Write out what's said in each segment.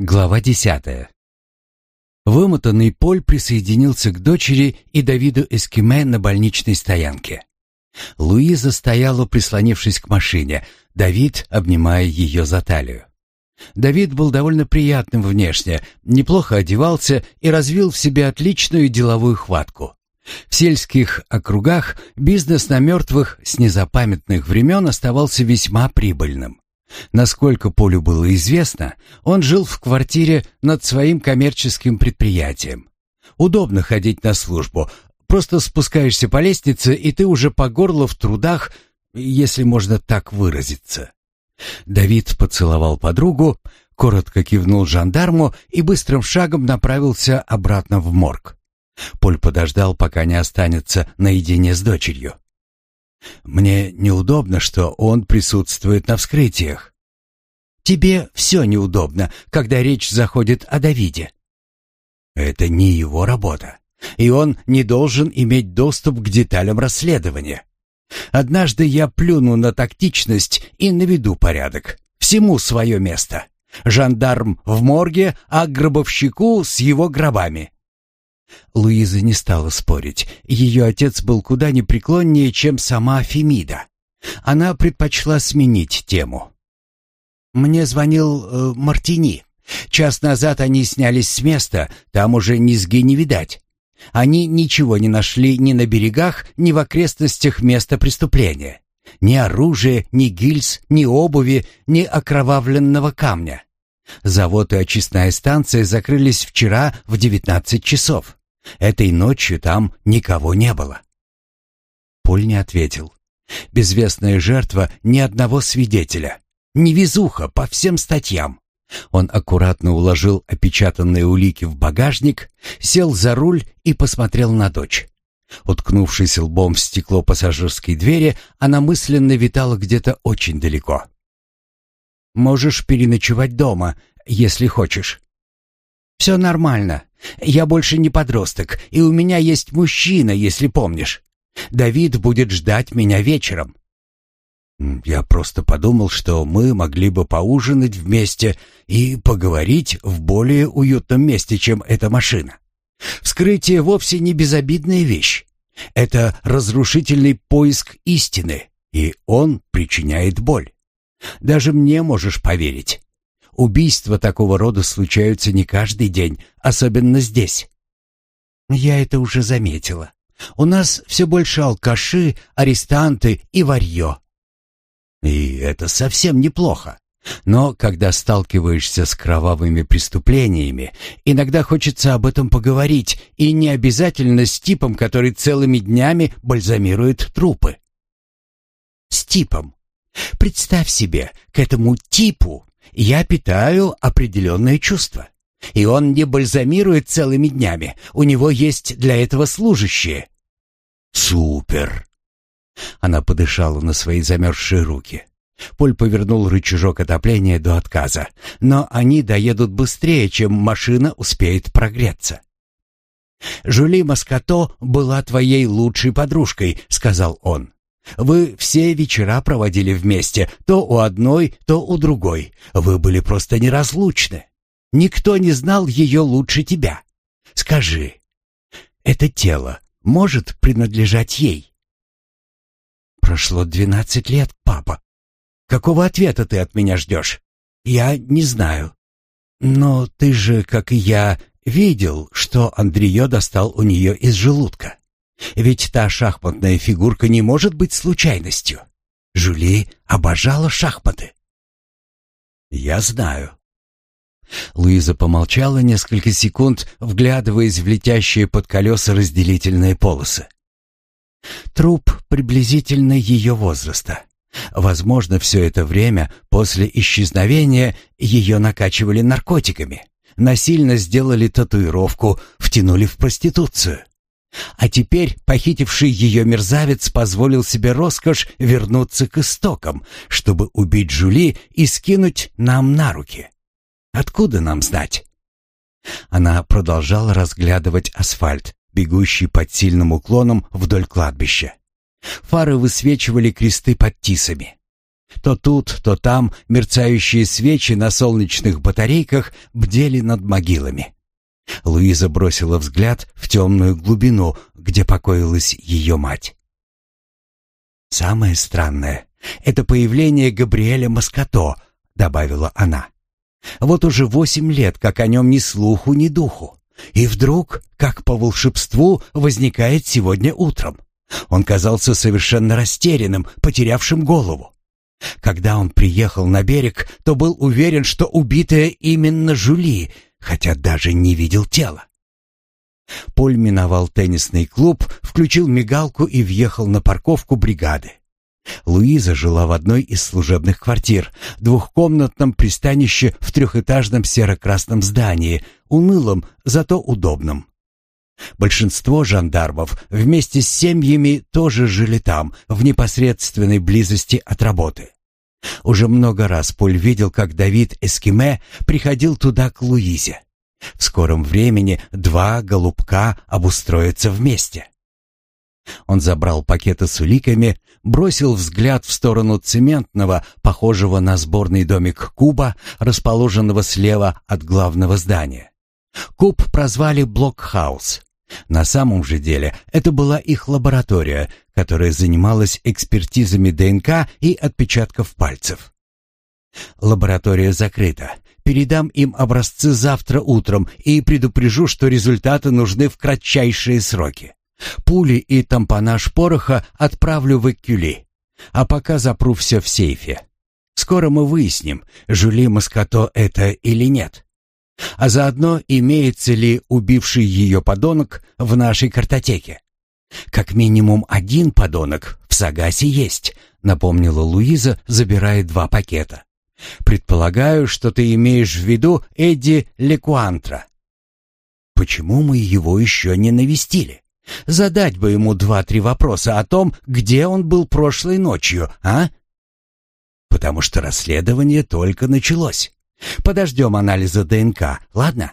Глава десятая. Вымотанный Поль присоединился к дочери и Давиду Эскиме на больничной стоянке. Луиза стояла, прислонившись к машине, Давид обнимая ее за талию. Давид был довольно приятным внешне, неплохо одевался и развил в себе отличную деловую хватку. В сельских округах бизнес на мертвых с незапамятных времен оставался весьма прибыльным. Насколько Полю было известно, он жил в квартире над своим коммерческим предприятием. Удобно ходить на службу, просто спускаешься по лестнице, и ты уже по горло в трудах, если можно так выразиться. Давид поцеловал подругу, коротко кивнул жандарму и быстрым шагом направился обратно в морг. Поль подождал, пока не останется наедине с дочерью. Мне неудобно, что он присутствует на вскрытиях. Тебе все неудобно, когда речь заходит о Давиде. Это не его работа, и он не должен иметь доступ к деталям расследования. Однажды я плюну на тактичность и наведу порядок. Всему свое место. Жандарм в морге, а гробовщику с его гробами. Луиза не стала спорить. Ее отец был куда непреклоннее, чем сама Фемида. Она предпочла сменить тему. «Мне звонил э, Мартини. Час назад они снялись с места, там уже низги не видать. Они ничего не нашли ни на берегах, ни в окрестностях места преступления. Ни оружия, ни гильз, ни обуви, ни окровавленного камня. Завод и очистная станция закрылись вчера в 19 часов. Этой ночью там никого не было. Поль не ответил. Безвестная жертва ни одного свидетеля. Невезуха по всем статьям. Он аккуратно уложил опечатанные улики в багажник, сел за руль и посмотрел на дочь. Уткнувшись лбом в стекло пассажирской двери, она мысленно витала где-то очень далеко. «Можешь переночевать дома, если хочешь». «Все нормально. Я больше не подросток, и у меня есть мужчина, если помнишь. Давид будет ждать меня вечером». «Я просто подумал, что мы могли бы поужинать вместе и поговорить в более уютном месте, чем эта машина. Вскрытие вовсе не безобидная вещь. Это разрушительный поиск истины, и он причиняет боль. Даже мне можешь поверить». Убийства такого рода случаются не каждый день, особенно здесь. Я это уже заметила. У нас все больше алкаши, арестанты и варьё. И это совсем неплохо. Но когда сталкиваешься с кровавыми преступлениями, иногда хочется об этом поговорить, и не обязательно с типом, который целыми днями бальзамирует трупы. С типом. Представь себе, к этому типу я питаю определенное чувство. И он не бальзамирует целыми днями. У него есть для этого служащие. Супер. Она подышала на свои замерзшие руки. Поль повернул рычажок отопления до отказа, но они доедут быстрее, чем машина успеет прогреться. Жули Маскато была твоей лучшей подружкой», — сказал он. Вы все вечера проводили вместе, то у одной, то у другой. Вы были просто неразлучны. Никто не знал ее лучше тебя. Скажи, это тело может принадлежать ей? Прошло двенадцать лет, папа. Какого ответа ты от меня ждешь? Я не знаю. Но ты же, как и я, видел, что Андриё достал у нее из желудка. Ведь та шахматная фигурка не может быть случайностью. Жюли обожала шахматы. «Я знаю». Луиза помолчала несколько секунд, вглядываясь в летящие под колеса разделительные полосы. Труп приблизительно ее возраста. Возможно, все это время после исчезновения ее накачивали наркотиками, насильно сделали татуировку, втянули в проституцию. А теперь похитивший ее мерзавец позволил себе роскошь вернуться к истокам, чтобы убить Жули и скинуть нам на руки. Откуда нам знать? Она продолжала разглядывать асфальт, бегущий под сильным уклоном вдоль кладбища. Фары высвечивали кресты под тисами. То тут, то там мерцающие свечи на солнечных батарейках бдели над могилами. Луиза бросила взгляд в темную глубину, где покоилась ее мать. «Самое странное — это появление Габриэля Маскато», — добавила она. «Вот уже восемь лет, как о нем ни слуху, ни духу. И вдруг, как по волшебству, возникает сегодня утром. Он казался совершенно растерянным, потерявшим голову. Когда он приехал на берег, то был уверен, что убитая именно Жюли — хотя даже не видел тела. Поль миновал теннисный клуб, включил мигалку и въехал на парковку бригады. Луиза жила в одной из служебных квартир, двухкомнатном пристанище в трехэтажном серо-красном здании, унылом, зато удобном. Большинство жандармов вместе с семьями тоже жили там, в непосредственной близости от работы. Уже много раз Поль видел, как Давид Эскиме приходил туда к Луизе. В скором времени два голубка обустроятся вместе. Он забрал пакеты с уликами, бросил взгляд в сторону цементного, похожего на сборный домик куба, расположенного слева от главного здания. Куб прозвали «Блокхаус». На самом же деле это была их лаборатория, которая занималась экспертизами ДНК и отпечатков пальцев. Лаборатория закрыта. Передам им образцы завтра утром и предупрежу, что результаты нужны в кратчайшие сроки. Пули и тампонаж пороха отправлю в Экюли. А пока запру все в сейфе. Скоро мы выясним, жули Маскато это или нет. А заодно имеется ли убивший ее подонок в нашей картотеке. «Как минимум один подонок в Сагасе есть», — напомнила Луиза, забирая два пакета. «Предполагаю, что ты имеешь в виду Эдди Лекуантра». «Почему мы его еще не навестили? Задать бы ему два-три вопроса о том, где он был прошлой ночью, а?» «Потому что расследование только началось. Подождем анализа ДНК, ладно?»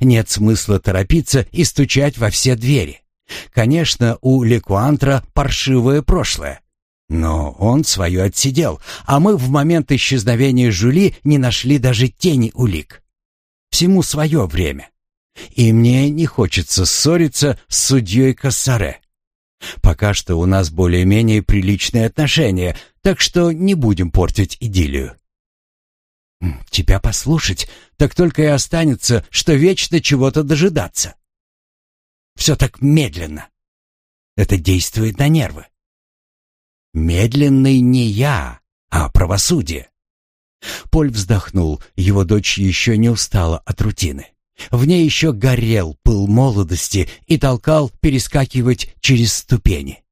Нет смысла торопиться и стучать во все двери. Конечно, у Лекуантра паршивое прошлое. Но он свое отсидел, а мы в момент исчезновения Жули не нашли даже тени улик. Всему свое время. И мне не хочется ссориться с судьей Кассаре. Пока что у нас более-менее приличные отношения, так что не будем портить идиллию. Тебя послушать, так только и останется, что вечно чего-то дожидаться. Все так медленно. Это действует на нервы. Медленный не я, а правосудие. Поль вздохнул, его дочь еще не устала от рутины. В ней еще горел пыл молодости и толкал перескакивать через ступени.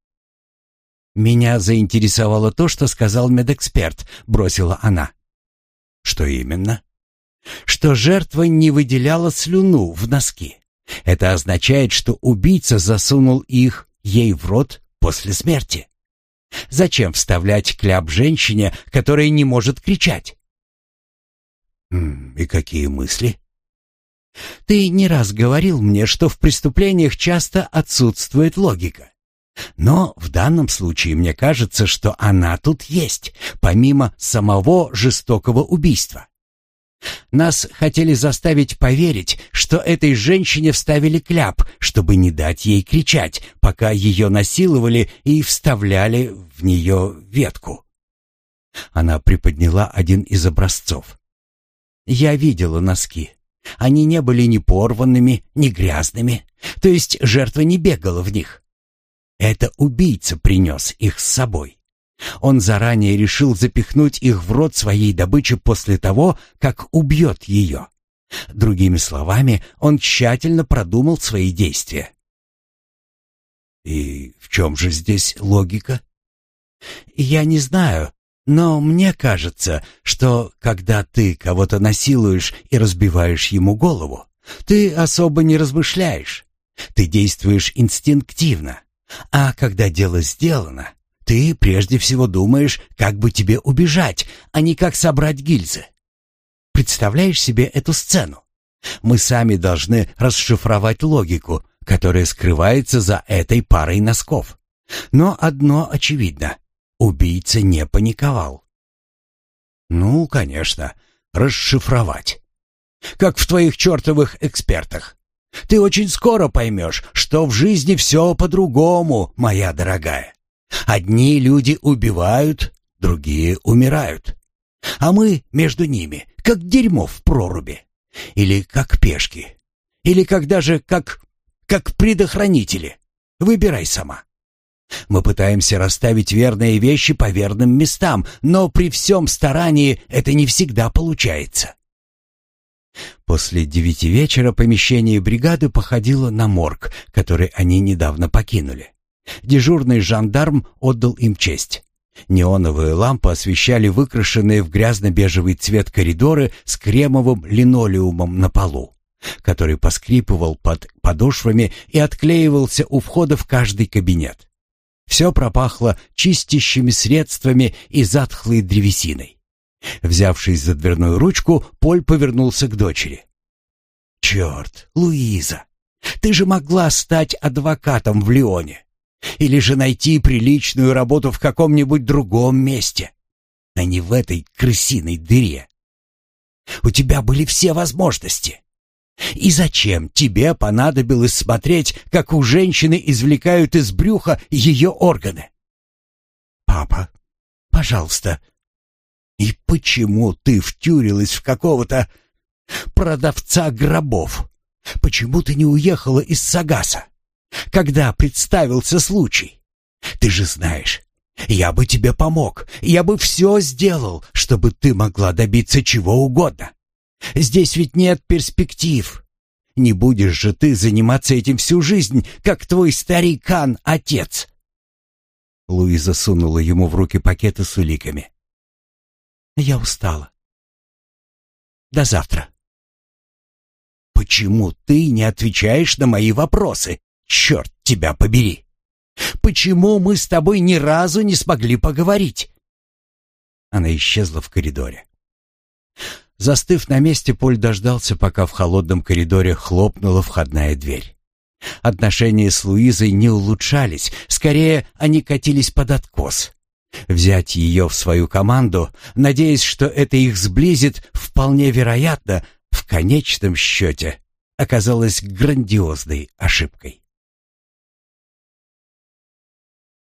«Меня заинтересовало то, что сказал медэксперт», — бросила она. «Что именно?» «Что жертва не выделяла слюну в носки». Это означает, что убийца засунул их ей в рот после смерти. Зачем вставлять кляп женщине, которая не может кричать? И какие мысли? Ты не раз говорил мне, что в преступлениях часто отсутствует логика. Но в данном случае мне кажется, что она тут есть, помимо самого жестокого убийства. Нас хотели заставить поверить, что этой женщине вставили кляп, чтобы не дать ей кричать, пока ее насиловали и вставляли в нее ветку. Она приподняла один из образцов. Я видела носки. Они не были ни порванными, ни грязными. То есть жертва не бегала в них. Это убийца принес их с собой. Он заранее решил запихнуть их в рот своей добычи после того, как убьет ее. Другими словами, он тщательно продумал свои действия. «И в чем же здесь логика?» «Я не знаю, но мне кажется, что когда ты кого-то насилуешь и разбиваешь ему голову, ты особо не размышляешь, ты действуешь инстинктивно, а когда дело сделано, ты прежде всего думаешь, как бы тебе убежать, а не как собрать гильзы. Представляешь себе эту сцену? Мы сами должны расшифровать логику, которая скрывается за этой парой носков. Но одно очевидно. Убийца не паниковал. Ну, конечно, расшифровать. Как в твоих чертовых экспертах. Ты очень скоро поймешь, что в жизни все по-другому, моя дорогая. Одни люди убивают, другие умирают. А мы между ними, как дерьмо в проруби. Или как пешки. Или как даже как... как предохранители. Выбирай сама. Мы пытаемся расставить верные вещи по верным местам, но при всем старании это не всегда получается. После девяти вечера помещение бригады походило на морг, который они недавно покинули. Дежурный жандарм отдал им честь. Неоновые лампы освещали выкрашенные в грязно-бежевый цвет коридоры с кремовым линолеумом на полу, который поскрипывал под подошвами и отклеивался у входа в каждый кабинет. Все пропахло чистящими средствами и затхлой древесиной. Взявшись за дверную ручку, Поль повернулся к дочери. «Черт, Луиза, ты же могла стать адвокатом в Лионе!» Или же найти приличную работу в каком-нибудь другом месте, а не в этой крысиной дыре. У тебя были все возможности. И зачем тебе понадобилось смотреть, как у женщины извлекают из брюха ее органы? Папа, пожалуйста. И почему ты втюрилась в какого-то продавца гробов? Почему ты не уехала из Сагаса? когда представился случай. Ты же знаешь, я бы тебе помог, я бы все сделал, чтобы ты могла добиться чего угодно. Здесь ведь нет перспектив. Не будешь же ты заниматься этим всю жизнь, как твой старикан-отец». Луиза сунула ему в руки пакеты с уликами. «Я устала. До завтра». «Почему ты не отвечаешь на мои вопросы?» Черт тебя побери! Почему мы с тобой ни разу не смогли поговорить?» Она исчезла в коридоре. Застыв на месте, Поль дождался, пока в холодном коридоре хлопнула входная дверь. Отношения с Луизой не улучшались, скорее они катились под откос. Взять ее в свою команду, надеясь, что это их сблизит, вполне вероятно, в конечном счете оказалось грандиозной ошибкой.